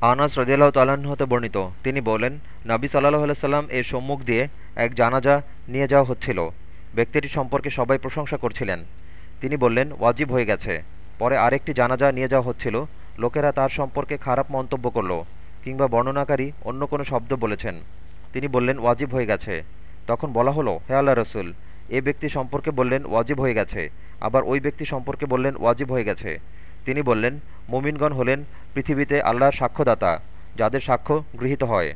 আনাস রদিয়াল্লাহ হতে বর্ণিত। তিনি বলেন, নবী সাল্লাহ সাল্লাম এর সম্মুখ দিয়ে এক জানাজা নিয়ে যাওয়া হচ্ছিল। ব্যক্তিটি সম্পর্কে সবাই প্রশংসা করছিলেন। তিনি বললেন, ওয়াজিব হয়ে গেছে। পরে আরেকটি জানাজা নিয়ে যাওয়া হচ্ছিল। লোকেরা তার সম্পর্কে খারাপ মন্তব্য করল কিংবা বর্ণনাকারী অন্য কোনো শব্দ বলেছেন। তিনি বললেন, ওয়াজিব হয়ে গেছে। তখন বলা হলো, হে আল্লাহ রসুল, এ ব্যক্তি সম্পর্কে বললেন, ওয়াজিব হয়ে গেছে। আবার ওই ব্যক্তি সম্পর্কে বললেন, ওয়াজিব হয়ে গেছে। তিনি বললেন, মুমিনগণ হলেন পৃথিবীতে আল্লাহর সাক্ষ্যদাতা যাদের সাক্ষ্য গৃহীত হয়।